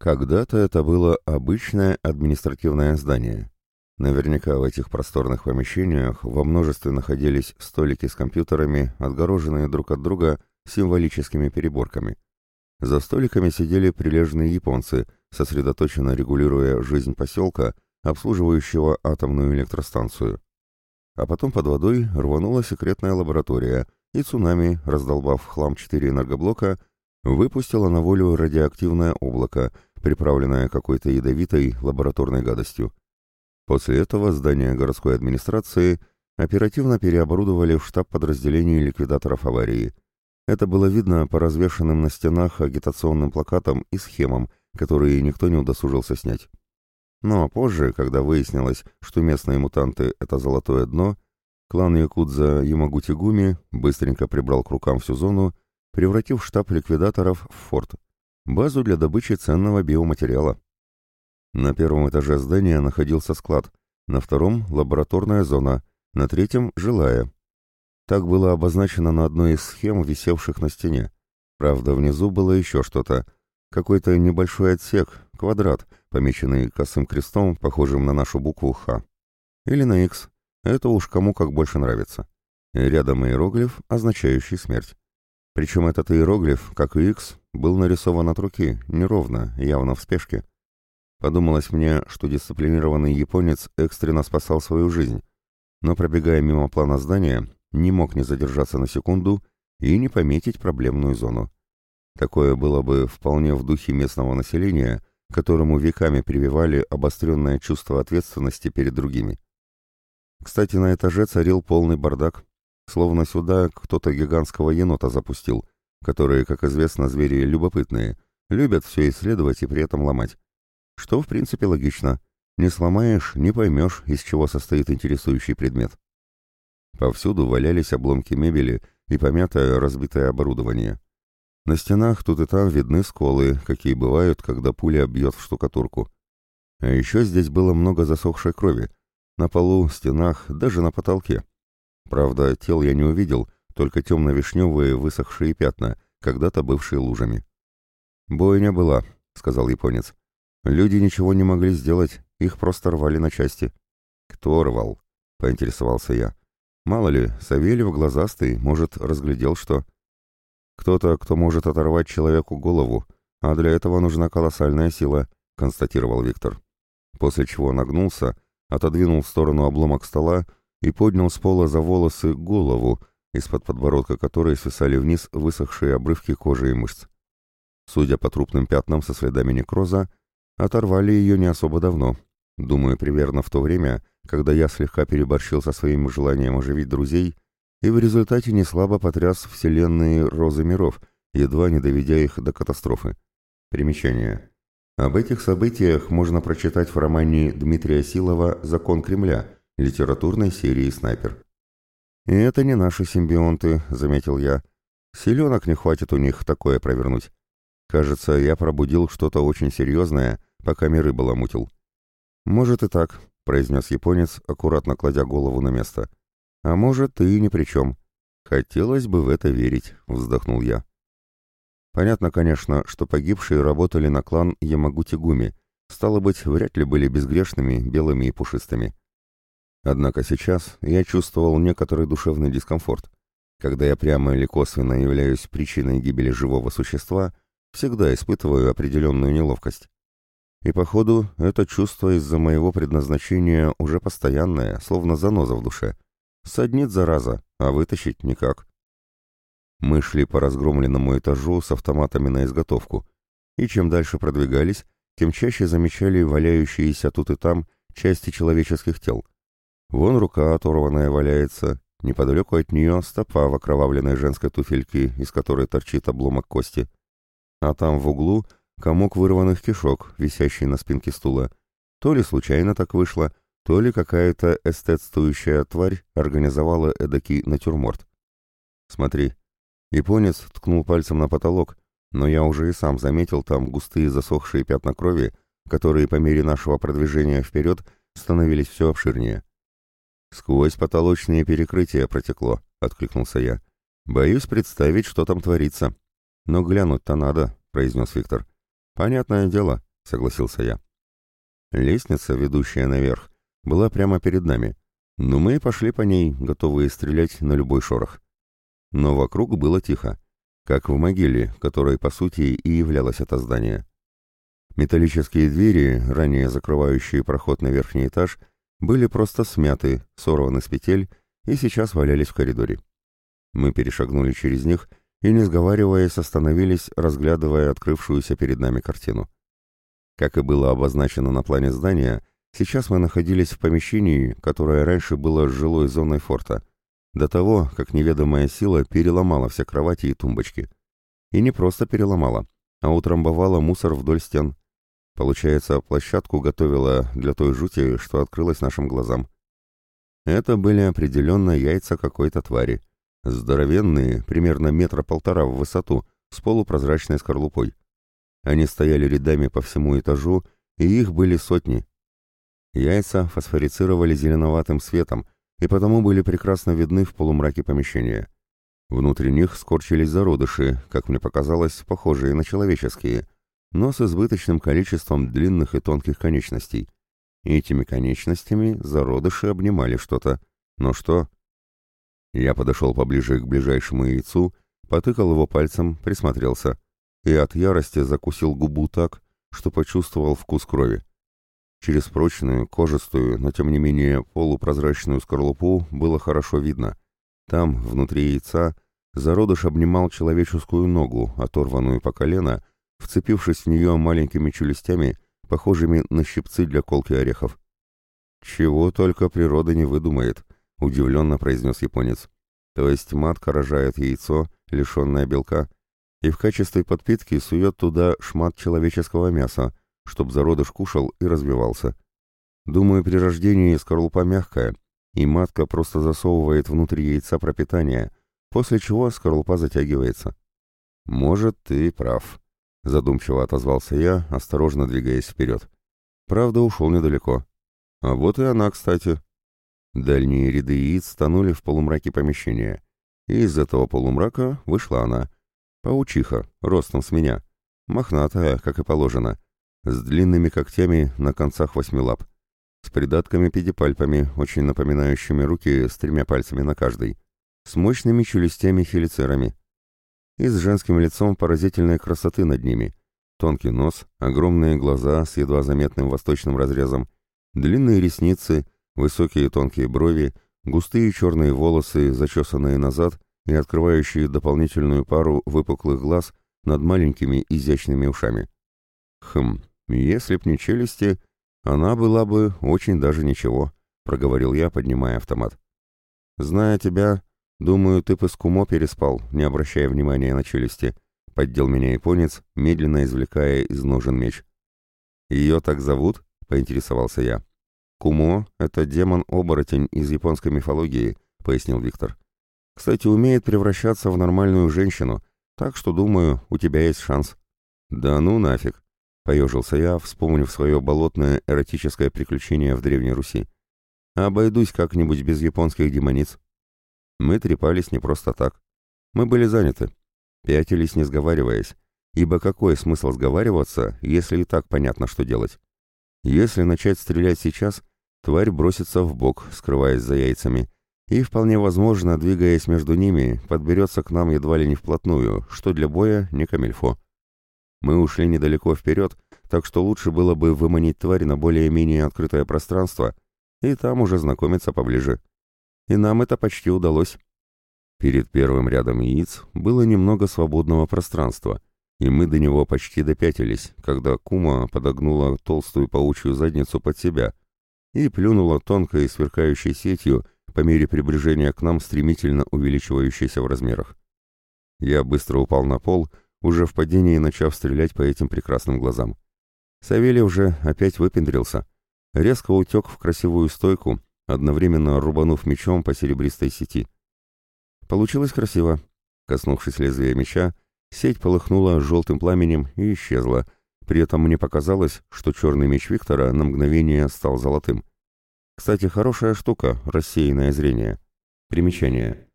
Когда-то это было обычное административное здание. Наверняка в этих просторных помещениях во множестве находились столики с компьютерами, отгороженные друг от друга символическими переборками. За столиками сидели прилежные японцы, сосредоточенно регулируя жизнь поселка, обслуживающего атомную электростанцию. А потом под водой рванула секретная лаборатория, и цунами, раздолбав хлам четыре энергоблока, выпустила на волю радиоактивное облако, приправленное какой-то ядовитой лабораторной гадостью. После этого здание городской администрации оперативно переоборудовали в штаб подразделений ликвидаторов аварии. Это было видно по развешанным на стенах агитационным плакатам и схемам, которые никто не удосужился снять. Ну а позже, когда выяснилось, что местные мутанты — это золотое дно, клан Якудза Ямагути-Гуми быстренько прибрал к рукам всю зону, превратив штаб ликвидаторов в форт, базу для добычи ценного биоматериала. На первом этаже здания находился склад, на втором — лабораторная зона, на третьем — жилая. Так было обозначено на одной из схем, висевших на стене. Правда, внизу было еще что-то. Какой-то небольшой отсек, квадрат, помеченный косым крестом, похожим на нашу букву «Х». Или на «Х». Это уж кому как больше нравится. Рядом иероглиф, означающий смерть. Причем этот иероглиф, как и X, был нарисован от руки, неровно, явно в спешке. Подумалось мне, что дисциплинированный японец экстренно спасал свою жизнь, но, пробегая мимо плана здания, не мог не задержаться на секунду и не пометить проблемную зону. Такое было бы вполне в духе местного населения, которому веками прививали обостренное чувство ответственности перед другими. Кстати, на этаже царил полный бардак, словно сюда кто-то гигантского енота запустил, которые, как известно, звери любопытные, любят все исследовать и при этом ломать. Что, в принципе, логично. Не сломаешь, не поймешь, из чего состоит интересующий предмет. Повсюду валялись обломки мебели и помятое разбитое оборудование. На стенах тут и там видны сколы, какие бывают, когда пуля бьет в штукатурку. А еще здесь было много засохшей крови. На полу, стенах, даже на потолке. Правда, тел я не увидел, только темно-вишневые высохшие пятна, когда-то бывшие лужами. «Бойня была», — сказал японец. Люди ничего не могли сделать, их просто рвали на части. «Кто рвал?» — поинтересовался я. «Мало ли, Савельев глазастый, может, разглядел что...» «Кто-то, кто может оторвать человеку голову, а для этого нужна колоссальная сила», — констатировал Виктор. После чего нагнулся, отодвинул в сторону обломок стола и поднял с пола за волосы голову, из-под подбородка которой свисали вниз высохшие обрывки кожи и мышц. Судя по трупным пятнам со следами некроза, Оторвали ее не особо давно. Думаю, примерно в то время, когда я слегка переборщил со своим желанием оживить друзей и в результате неслабо потряс вселенные розы миров, едва не доведя их до катастрофы. Примечание. Об этих событиях можно прочитать в романе Дмитрия Силова «Закон Кремля» литературной серии «Снайпер». «И это не наши симбионты», — заметил я. «Селенок не хватит у них такое провернуть. Кажется, я пробудил что-то очень серьезное, пока миры баламутил. «Может и так», — произнес японец, аккуратно кладя голову на место. «А может, ты и ни при чем. Хотелось бы в это верить», — вздохнул я. Понятно, конечно, что погибшие работали на клан Ямагути-Гуми, стало быть, вряд ли были безгрешными, белыми и пушистыми. Однако сейчас я чувствовал некоторый душевный дискомфорт. Когда я прямо или косвенно являюсь причиной гибели живого существа, всегда испытываю определенную неловкость. И, походу, это чувство из-за моего предназначения уже постоянное, словно заноза в душе. Саднит зараза, а вытащить никак. Мы шли по разгромленному этажу с автоматами на изготовку, и чем дальше продвигались, тем чаще замечали валяющиеся тут и там части человеческих тел. Вон рука оторванная валяется, неподалеку от нее стопа в окровавленной женской туфельке, из которой торчит обломок кости. А там в углу — комок вырванных кишок, висящий на спинке стула. То ли случайно так вышло, то ли какая-то эстетствующая тварь организовала эдакий натюрморт. «Смотри». Японец ткнул пальцем на потолок, но я уже и сам заметил там густые засохшие пятна крови, которые по мере нашего продвижения вперед становились все обширнее. «Сквозь потолочные перекрытия протекло», — откликнулся я. «Боюсь представить, что там творится. Но глянуть-то надо», — произнес Виктор. Понятное дело, — согласился я. Лестница, ведущая наверх, была прямо перед нами, но мы пошли по ней, готовые стрелять на любой шорох. Но вокруг было тихо, как в могиле, которой, по сути, и являлось это здание. Металлические двери, ранее закрывающие проход на верхний этаж, были просто смяты, сорваны с петель и сейчас валялись в коридоре. Мы перешагнули через них и, не сговариваясь, остановились, разглядывая открывшуюся перед нами картину. Как и было обозначено на плане здания, сейчас мы находились в помещении, которое раньше было жилой зоной форта, до того, как неведомая сила переломала все кровати и тумбочки. И не просто переломала, а утрамбовала мусор вдоль стен. Получается, площадку готовила для той жути, что открылась нашим глазам. Это были определенно яйца какой-то твари. Здоровенные, примерно метра полтора в высоту, с полупрозрачной скорлупой. Они стояли рядами по всему этажу, и их были сотни. Яйца фосфорицировали зеленоватым светом, и потому были прекрасно видны в полумраке помещения. Внутри них скорчились зародыши, как мне показалось, похожие на человеческие, но с избыточным количеством длинных и тонких конечностей. И этими конечностями зародыши обнимали что-то. Но что? Я подошел поближе к ближайшему яйцу, потыкал его пальцем, присмотрелся и от ярости закусил губу так, что почувствовал вкус крови. Через прочную, кожистую, но тем не менее полупрозрачную скорлупу было хорошо видно. Там, внутри яйца, зародыш обнимал человеческую ногу, оторванную по колено, вцепившись в нее маленькими челюстями, похожими на щипцы для колки орехов. «Чего только природа не выдумает», — удивленно произнес японец. «То есть матка рожает яйцо, лишенное белка, и в качестве подпитки сует туда шмат человеческого мяса, чтоб зародыш кушал и развивался. Думаю, при рождении скорлупа мягкая, и матка просто засовывает внутрь яйца пропитание, после чего скорлупа затягивается. «Может, ты прав», — задумчиво отозвался я, осторожно двигаясь вперед. Правда, ушел недалеко. А вот и она, кстати. Дальние ряды яиц тонули в полумраке помещения, и из этого полумрака вышла она — Паучиха, ростом с меня, мохнатая, как и положено, с длинными когтями на концах восьми лап, с придатками-педипальпами, очень напоминающими руки с тремя пальцами на каждой, с мощными челюстями-хелицерами и с женским лицом поразительной красоты над ними, тонкий нос, огромные глаза с едва заметным восточным разрезом, длинные ресницы, высокие тонкие брови, густые черные волосы, зачесанные назад — и открывающие дополнительную пару выпуклых глаз над маленькими изящными ушами. «Хм, если б не челюсти, она была бы очень даже ничего», — проговорил я, поднимая автомат. «Зная тебя, думаю, ты бы с кумо переспал, не обращая внимания на челюсти», — поддел меня японец, медленно извлекая из ножен меч. «Ее так зовут?» — поинтересовался я. «Кумо — это демон-оборотень из японской мифологии», — пояснил Виктор. Кстати, умеет превращаться в нормальную женщину, так что, думаю, у тебя есть шанс». «Да ну нафиг», — поежился я, вспомнив свое болотное эротическое приключение в Древней Руси. «Обойдусь как-нибудь без японских демониц». Мы трепались не просто так. Мы были заняты. Пятились, не сговариваясь. Ибо какой смысл сговариваться, если и так понятно, что делать? Если начать стрелять сейчас, тварь бросится в бок, скрываясь за яйцами, и, вполне возможно, двигаясь между ними, подберется к нам едва ли не вплотную, что для боя не камильфо. Мы ушли недалеко вперед, так что лучше было бы выманить тварь на более-менее открытое пространство и там уже знакомиться поближе. И нам это почти удалось. Перед первым рядом яиц было немного свободного пространства, и мы до него почти допятились, когда Кума подогнула толстую паучью задницу под себя и плюнула тонкой сверкающей сетью, по мере приближения к нам стремительно увеличивающейся в размерах. Я быстро упал на пол, уже в падении начав стрелять по этим прекрасным глазам. Савелий уже опять выпендрился, резко утек в красивую стойку, одновременно рубанув мечом по серебристой сети. Получилось красиво. Коснувшись лезвия меча, сеть полыхнула желтым пламенем и исчезла, при этом мне показалось, что черный меч Виктора на мгновение стал золотым. Кстати, хорошая штука – рассеянное зрение. Примечание.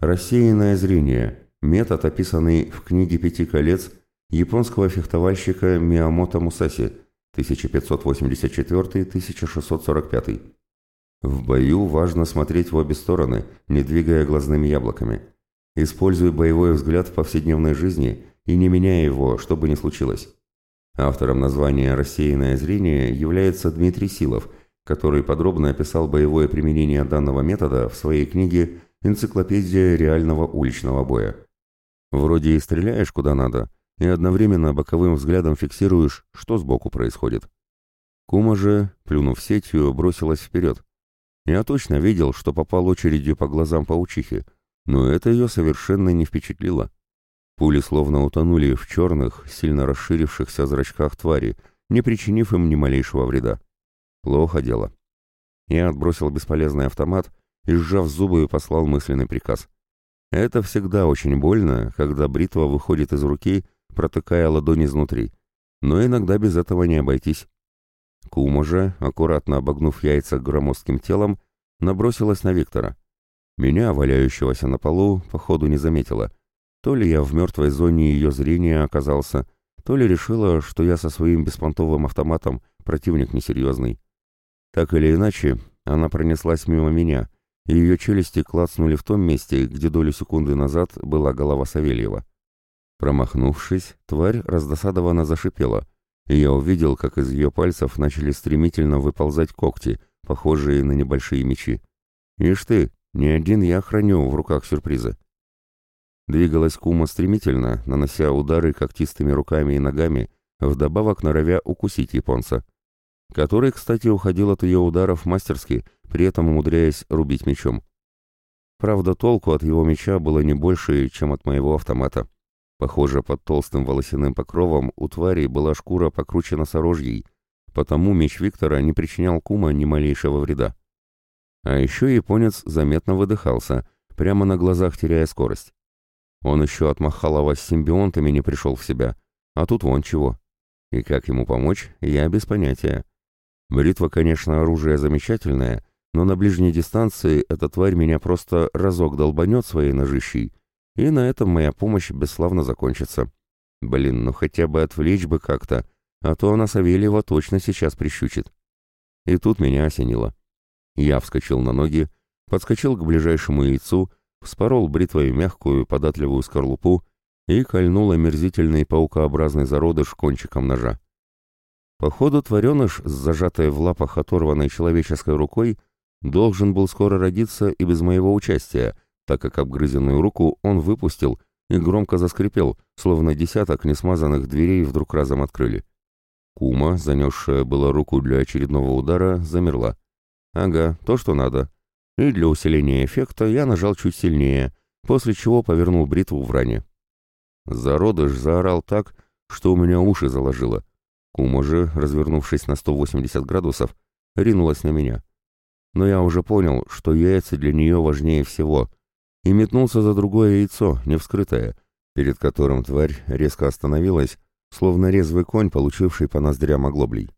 Рассеянное зрение – метод, описанный в книге «Пяти колец» японского фехтовальщика Миямото Мусаси 1584-1645. В бою важно смотреть в обе стороны, не двигая глазными яблоками. Используй боевой взгляд в повседневной жизни и не меняя его, что бы ни случилось. Автором названия «Рассеянное зрение» является Дмитрий Силов, который подробно описал боевое применение данного метода в своей книге «Энциклопедия реального уличного боя». Вроде и стреляешь куда надо, и одновременно боковым взглядом фиксируешь, что сбоку происходит. Кума же, плюнув сетью, бросилась вперед. Я точно видел, что попал очередью по глазам паучихи, но это ее совершенно не впечатлило. Пули словно утонули в черных, сильно расширившихся зрачках твари, не причинив им ни малейшего вреда. Плохо дело. Я отбросил бесполезный автомат и, сжав зубы, послал мысленный приказ. Это всегда очень больно, когда бритва выходит из руки, протыкая ладонь изнутри. Но иногда без этого не обойтись. Кума же, аккуратно обогнув яйца громоздким телом, набросилась на Виктора. Меня, валяющегося на полу, походу не заметила — то ли я в мертвой зоне ее зрения оказался, то ли решила, что я со своим беспонтовым автоматом противник несерьезный. Так или иначе, она пронеслась мимо меня, и ее челюсти клацнули в том месте, где долю секунды назад была голова Савельева. Промахнувшись, тварь раздосадованно зашипела, и я увидел, как из ее пальцев начали стремительно выползать когти, похожие на небольшие мечи. Ишь ты, не один я храню в руках сюрпризы. Двигалась Кума стремительно, нанося удары когтистыми руками и ногами, вдобавок норовя укусить японца, который, кстати, уходил от ее ударов мастерски, при этом умудряясь рубить мечом. Правда, толку от его меча было не больше, чем от моего автомата. Похоже, под толстым волосяным покровом у твари была шкура покруче носорожьей, потому меч Виктора не причинял Кума ни малейшего вреда. А еще японец заметно выдыхался, прямо на глазах теряя скорость. Он еще от Махалова с симбионтами не пришел в себя, а тут вон чего. И как ему помочь, я без понятия. Бритва, конечно, оружие замечательное, но на ближней дистанции эта тварь меня просто разок долбанет своей ножищей, и на этом моя помощь бесславно закончится. Блин, ну хотя бы отвлечь бы как-то, а то она Савельева точно сейчас прищучит. И тут меня осенило. Я вскочил на ноги, подскочил к ближайшему яйцу вспорол бритвой мягкую податливую скорлупу и кольнул омерзительный паукообразный зародыш кончиком ножа. Походу, твареныш, с зажатой в лапах оторванной человеческой рукой, должен был скоро родиться и без моего участия, так как обгрызенную руку он выпустил и громко заскрипел, словно десяток несмазанных дверей вдруг разом открыли. Кума, занесшая была руку для очередного удара, замерла. «Ага, то, что надо и для усиления эффекта я нажал чуть сильнее, после чего повернул бритву в ране. Зародыш заорал так, что у меня уши заложило. Кума же, развернувшись на 180 градусов, ринулась на меня. Но я уже понял, что яйца для нее важнее всего, и метнулся за другое яйцо, не вскрытое, перед которым тварь резко остановилась, словно резвый конь, получивший по ноздрям оглоблей.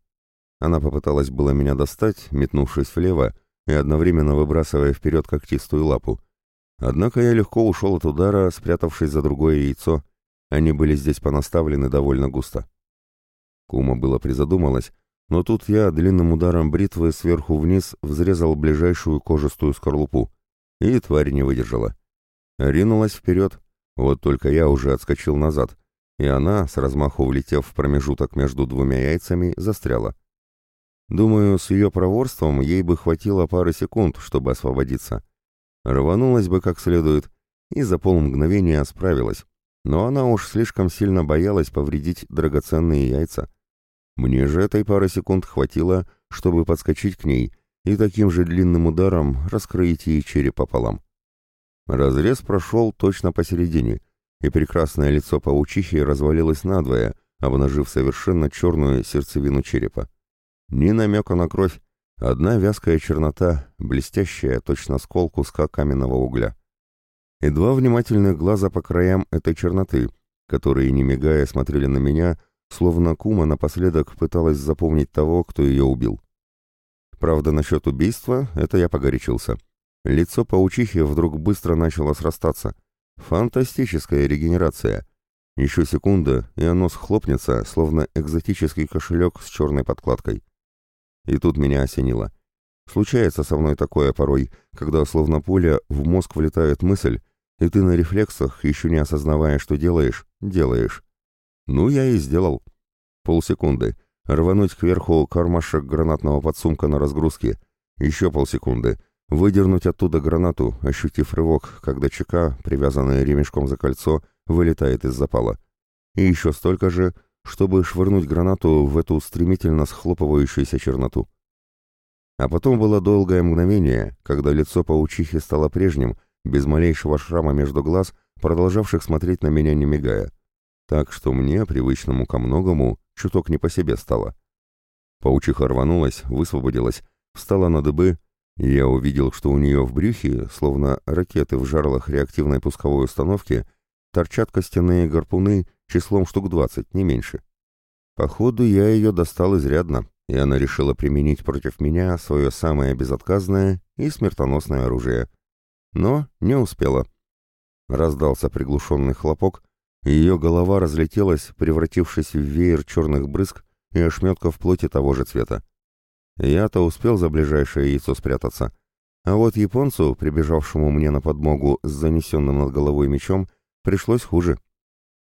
Она попыталась было меня достать, метнувшись влево, и одновременно выбрасывая вперед когтистую лапу. Однако я легко ушел от удара, спрятавшись за другое яйцо. Они были здесь понаставлены довольно густо. Кума было призадумалась, но тут я длинным ударом бритвы сверху вниз взрезал ближайшую кожистую скорлупу, и тварь не выдержала. Ринулась вперед, вот только я уже отскочил назад, и она, с размаху влетев в промежуток между двумя яйцами, застряла. Думаю, с ее проворством ей бы хватило пары секунд, чтобы освободиться. Рванулась бы как следует и за полмгновения справилась. Но она уж слишком сильно боялась повредить драгоценные яйца. Мне же этой пары секунд хватило, чтобы подскочить к ней и таким же длинным ударом раскроить ей череп пополам. Разрез прошел точно посередине, и прекрасное лицо паучихи развалилось надвое, обнажив совершенно черную сердцевину черепа. Ни намека на кровь, одна вязкая чернота, блестящая, точно скол куска каменного угля. И два внимательных глаза по краям этой черноты, которые, не мигая, смотрели на меня, словно кума напоследок пыталась запомнить того, кто ее убил. Правда, насчет убийства это я погорячился. Лицо паучихи вдруг быстро начало срастаться. Фантастическая регенерация. Еще секунда, и оно схлопнется, словно экзотический кошелек с черной подкладкой. И тут меня осенило. Случается со мной такое порой, когда словно пуля в мозг влетает мысль, и ты на рефлексах, еще не осознавая, что делаешь, делаешь. Ну, я и сделал. Полсекунды. Рвануть кверху кармашек гранатного подсумка на разгрузке. Еще полсекунды. Выдернуть оттуда гранату, ощутив рывок, когда ЧК, привязанная ремешком за кольцо, вылетает из запала. И еще столько же, чтобы швырнуть гранату в эту стремительно схлопывающуюся черноту. А потом было долгое мгновение, когда лицо паучихи стало прежним, без малейшего шрама между глаз, продолжавших смотреть на меня не мигая. Так что мне, привычному ко многому, чуток не по себе стало. Паучиха рванулась, высвободилась, встала на дыбы, и я увидел, что у нее в брюхе, словно ракеты в жарлах реактивной пусковой установки, торчат костяные гарпуны числом штук двадцать, не меньше. Походу, я ее достал изрядно, и она решила применить против меня свое самое безотказное и смертоносное оружие. Но не успела. Раздался приглушенный хлопок, и ее голова разлетелась, превратившись в веер черных брызг и ошметков плоти того же цвета. Я-то успел за ближайшее яйцо спрятаться, а вот японцу, прибежавшему мне на подмогу с занесенным над головой мечом, пришлось хуже.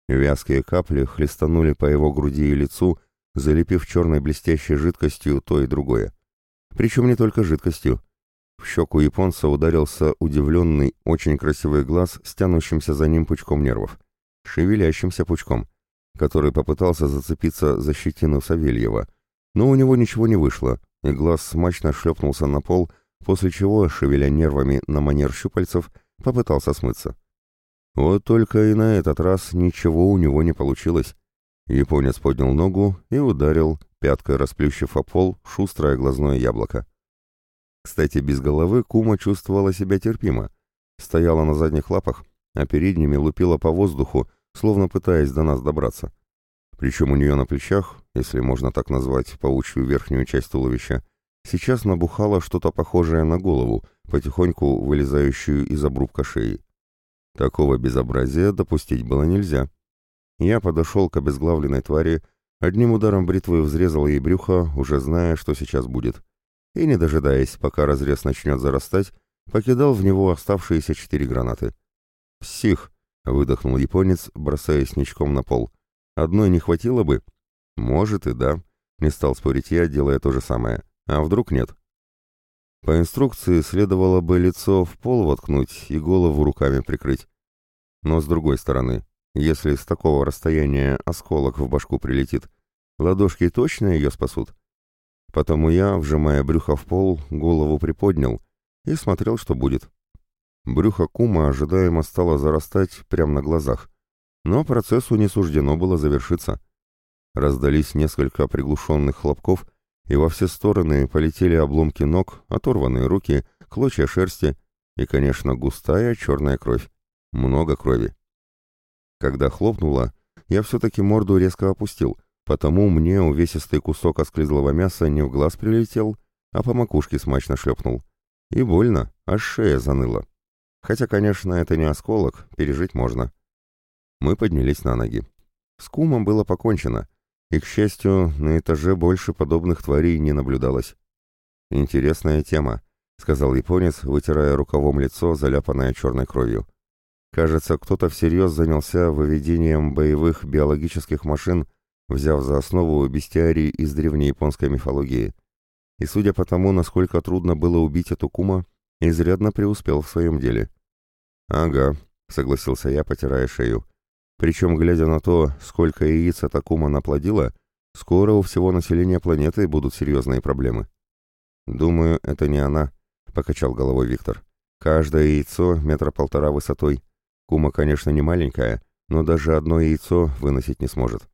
Вязкие капли хлестанули по его груди и лицу, залепив черной блестящей жидкостью то и другое. Причем не только жидкостью. В щеку японца ударился удивленный, очень красивый глаз с тянущимся за ним пучком нервов. Шевелящимся пучком, который попытался зацепиться за щетину Савельева. Но у него ничего не вышло, и глаз смачно шлепнулся на пол, после чего, шевеля нервами на манер щупальцев, попытался смыться. Вот только и на этот раз ничего у него не получилось. Японец поднял ногу и ударил, пяткой расплющив о пол, шустрое глазное яблоко. Кстати, без головы Кума чувствовала себя терпимо. Стояла на задних лапах, а передними лупила по воздуху, словно пытаясь до нас добраться. Причем у нее на плечах, если можно так назвать паучью верхнюю часть туловища, сейчас набухало что-то похожее на голову, потихоньку вылезающую из обрубка шеи. Такого безобразия допустить было нельзя. Я подошел к обезглавленной твари, одним ударом бритвы взрезал ей брюхо, уже зная, что сейчас будет. И, не дожидаясь, пока разрез начнет зарастать, покидал в него оставшиеся четыре гранаты. «Псих!» — выдохнул японец, бросаясь ничком на пол. «Одной не хватило бы?» «Может и да», — не стал спорить я, делая то же самое. «А вдруг нет?» По инструкции следовало бы лицо в пол воткнуть и голову руками прикрыть. Но с другой стороны, если с такого расстояния осколок в башку прилетит, ладошки точно ее спасут. Потому я, вжимая брюхо в пол, голову приподнял и смотрел, что будет. Брюхо кума ожидаемо стало зарастать прямо на глазах, но процессу не суждено было завершиться. Раздались несколько приглушенных хлопков — и во все стороны полетели обломки ног, оторванные руки, клочья шерсти и, конечно, густая черная кровь. Много крови. Когда хлопнуло, я все-таки морду резко опустил, потому мне увесистый кусок осклизлого мяса не в глаз прилетел, а по макушке смачно шлепнул. И больно, аж шея заныла. Хотя, конечно, это не осколок, пережить можно. Мы поднялись на ноги. С кумом было покончено, и, к счастью, на этаже больше подобных тварей не наблюдалось. «Интересная тема», — сказал японец, вытирая рукавом лицо, заляпанное черной кровью. «Кажется, кто-то всерьез занялся выведением боевых биологических машин, взяв за основу бестиарий из древней японской мифологии. И судя по тому, насколько трудно было убить эту кума, изрядно преуспел в своем деле». «Ага», — согласился я, потирая шею. Причем, глядя на то, сколько яиц эта кума наплодила, скоро у всего населения планеты будут серьезные проблемы. «Думаю, это не она», — покачал головой Виктор. «Каждое яйцо метра полтора высотой. Кума, конечно, не маленькая, но даже одно яйцо выносить не сможет».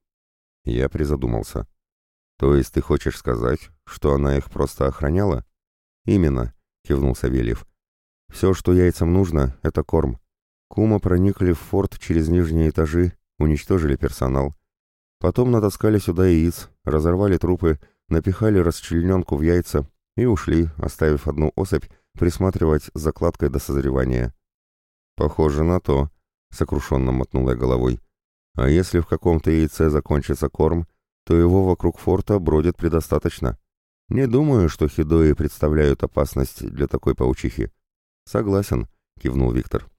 Я призадумался. «То есть ты хочешь сказать, что она их просто охраняла?» «Именно», — кивнул Савельев. «Все, что яйцам нужно, — это корм. Кума проникли в форт через нижние этажи, уничтожили персонал. Потом натаскали сюда яиц, разорвали трупы, напихали расчлененку в яйца и ушли, оставив одну особь присматривать закладкой до созревания. «Похоже на то», — сокрушенно мотнул я головой. А если в каком-то яйце закончится корм, то его вокруг форта бродит предостаточно. Не думаю, что хидои представляют опасность для такой паучихи. Согласен, кивнул Виктор.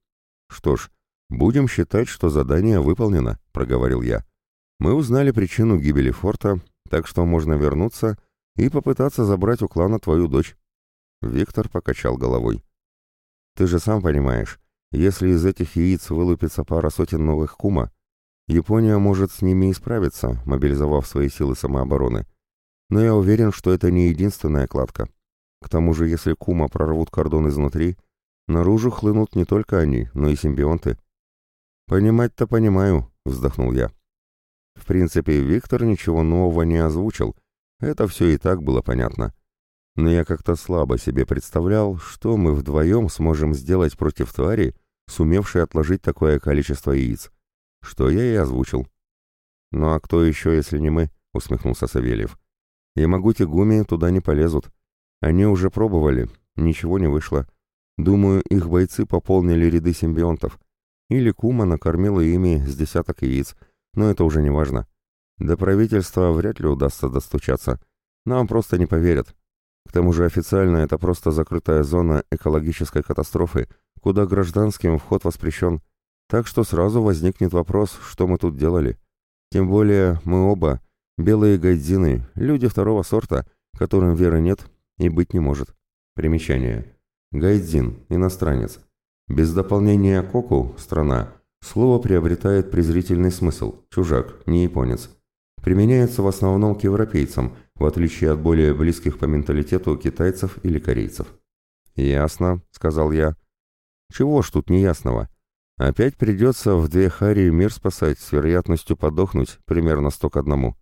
Что ж, будем считать, что задание выполнено, проговорил я. Мы узнали причину гибели форта, так что можно вернуться и попытаться забрать у клана твою дочь. Виктор покачал головой. Ты же сам понимаешь, если из этих яиц вылупится пара сотен новых кума, Япония может с ними и справиться, мобилизовав свои силы самообороны. Но я уверен, что это не единственная кладка. К тому же, если кума прорвут кордон изнутри, наружу хлынут не только они, но и симбионты. «Понимать-то понимаю», — вздохнул я. В принципе, Виктор ничего нового не озвучил, это все и так было понятно. Но я как-то слабо себе представлял, что мы вдвоем сможем сделать против твари, сумевшей отложить такое количество яиц что я и озвучил. «Ну а кто еще, если не мы?» — усмехнулся Савельев. «Ямагути Гуми туда не полезут. Они уже пробовали, ничего не вышло. Думаю, их бойцы пополнили ряды симбионтов. Или Кума накормила ими с десяток яиц, но это уже не важно. До правительства вряд ли удастся достучаться. Нам просто не поверят. К тому же официально это просто закрытая зона экологической катастрофы, куда гражданским вход воспрещен. Так что сразу возникнет вопрос, что мы тут делали. Тем более мы оба, белые гайдзины, люди второго сорта, которым веры нет и быть не может. Примечание. Гайдзин, иностранец. Без дополнения коку, страна, слово приобретает презрительный смысл, чужак, не японец. Применяется в основном к европейцам, в отличие от более близких по менталитету китайцев или корейцев. «Ясно», — сказал я. «Чего ж тут неясного? Опять придется в две хари мир спасать с вероятностью подохнуть примерно сто к одному.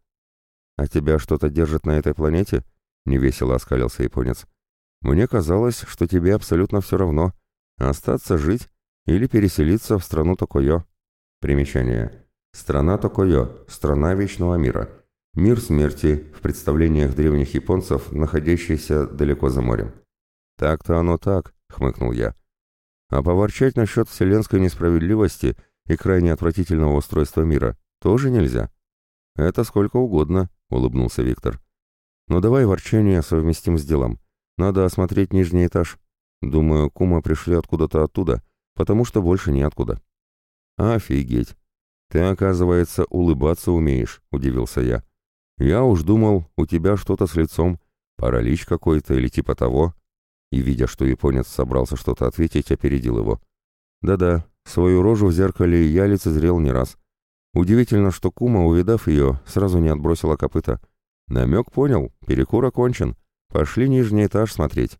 А тебя что-то держит на этой планете? Невесело оскалился японец. Мне казалось, что тебе абсолютно все равно. Остаться жить или переселиться в страну Токойо. Примечание. Страна Токойо, страна вечного мира. Мир смерти в представлениях древних японцев, находящийся далеко за морем. Так-то оно так, хмыкнул я. А поворчать насчет вселенской несправедливости и крайне отвратительного устройства мира тоже нельзя. Это сколько угодно, улыбнулся Виктор. Но давай ворчание совместим с делом. Надо осмотреть нижний этаж. Думаю, кума пришли откуда-то оттуда, потому что больше неоткуда. Офигеть. Ты, оказывается, улыбаться умеешь, удивился я. Я уж думал, у тебя что-то с лицом, паралич какой-то или типа того и, видя, что японец собрался что-то ответить, опередил его. Да-да, свою рожу в зеркале я лицезрел не раз. Удивительно, что Кума, увидав ее, сразу не отбросила копыта. Намек понял, перекур окончен. Пошли нижний этаж смотреть.